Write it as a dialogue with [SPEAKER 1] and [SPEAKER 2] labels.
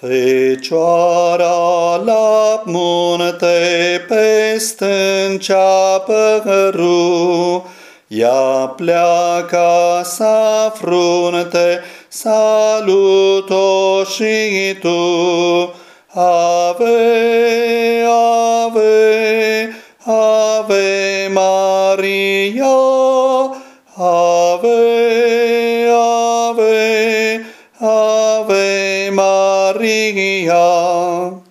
[SPEAKER 1] Fecioara la munte peste înceapă ru, ea pleacă sa frunte, salut-o și tu. Ave, ave, ave Maria, ave, ave, ave Maria. Maria.